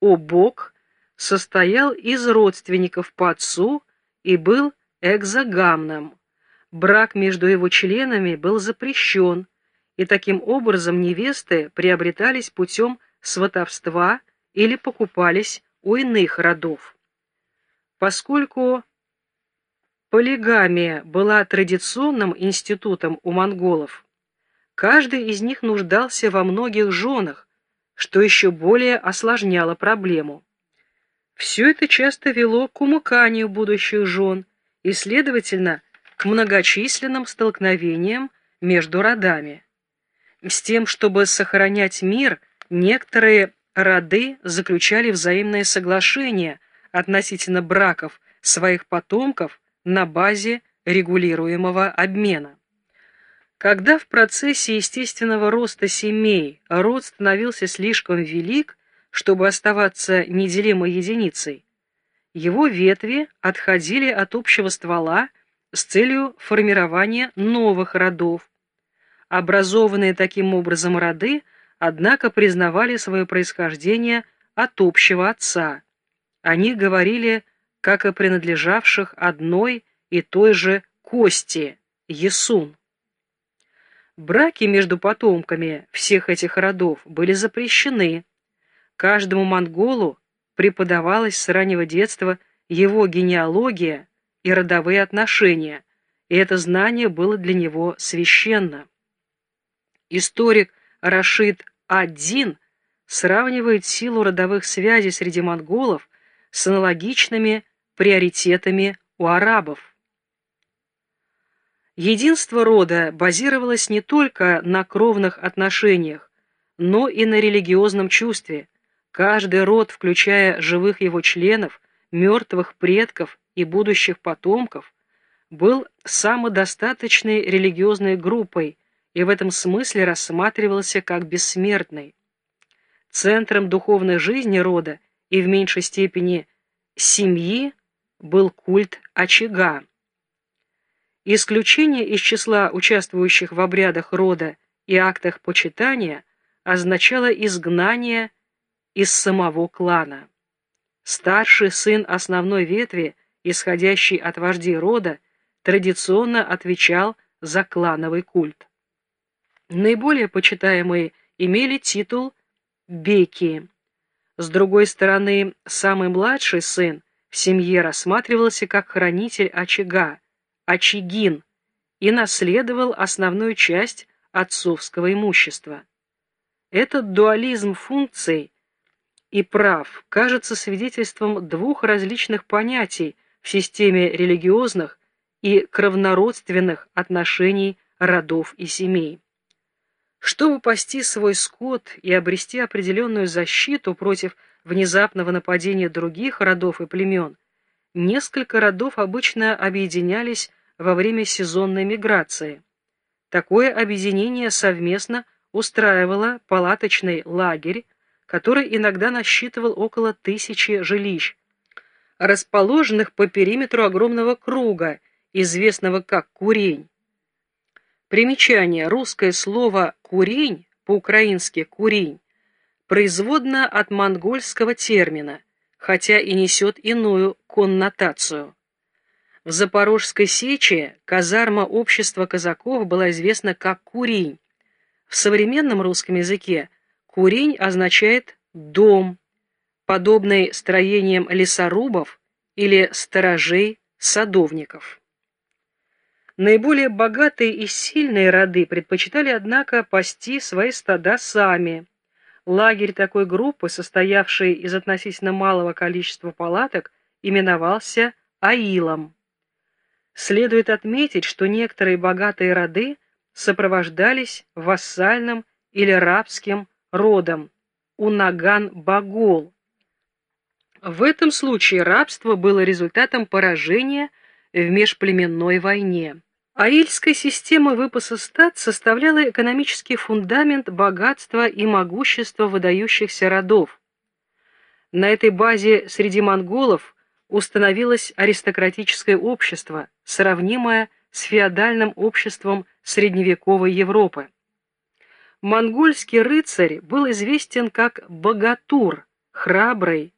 Обок состоял из родственников по отцу и был экзогамным. Брак между его членами был запрещен, и таким образом невесты приобретались путем сватовства или покупались у иных родов. Поскольку полигамия была традиционным институтом у монголов, каждый из них нуждался во многих женах, что еще более осложняло проблему. Все это часто вело к умыканию будущих жен и, следовательно, к многочисленным столкновениям между родами. С тем, чтобы сохранять мир, некоторые роды заключали взаимные соглашения относительно браков своих потомков на базе регулируемого обмена. Когда в процессе естественного роста семей род становился слишком велик, чтобы оставаться неделимой единицей, его ветви отходили от общего ствола с целью формирования новых родов. Образованные таким образом роды, однако, признавали свое происхождение от общего отца. Они говорили, как о принадлежавших одной и той же кости, Есун. Браки между потомками всех этих родов были запрещены. Каждому монголу преподавалась с раннего детства его генеалогия и родовые отношения, и это знание было для него священно. Историк Рашид Аддин сравнивает силу родовых связей среди монголов с аналогичными приоритетами у арабов. Единство рода базировалось не только на кровных отношениях, но и на религиозном чувстве. Каждый род, включая живых его членов, мертвых предков и будущих потомков, был самодостаточной религиозной группой и в этом смысле рассматривался как бессмертный. Центром духовной жизни рода и в меньшей степени семьи был культ очага. Исключение из числа участвующих в обрядах рода и актах почитания означало изгнание из самого клана. Старший сын основной ветви – исходящий от вождей рода, традиционно отвечал за клановый культ. Наиболее почитаемые имели титул «беки». С другой стороны, самый младший сын в семье рассматривался как хранитель очага, очагин, и наследовал основную часть отцовского имущества. Этот дуализм функций и прав кажется свидетельством двух различных понятий в системе религиозных и кровнородственных отношений родов и семей. Чтобы пасти свой скот и обрести определенную защиту против внезапного нападения других родов и племен, несколько родов обычно объединялись во время сезонной миграции. Такое объединение совместно устраивало палаточный лагерь, который иногда насчитывал около тысячи жилищ, расположенных по периметру огромного круга, известного как Курень. Примечание. Русское слово «курень», по-украински «курень», производно от монгольского термина, хотя и несет иную коннотацию. В Запорожской сече казарма общества казаков была известна как Курень. В современном русском языке Курень означает «дом», подобный строениям лесорубов или сторожей садовников. Наиболее богатые и сильные роды предпочитали, однако, пасти свои стада сами. Лагерь такой группы, состоявший из относительно малого количества палаток, именовался Аилом. Следует отметить, что некоторые богатые роды сопровождались вассальным или рабским родом Унаган-Багол, в этом случае рабство было результатом поражения в межплеменной войне. Аильская система выпаса стад составляла экономический фундамент богатства и могущества выдающихся родов. На этой базе среди монголов установилось аристократическое общество, сравнимое с феодальным обществом средневековой Европы. Монгольский рыцарь был известен как богатур, храброй,